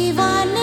Ivan.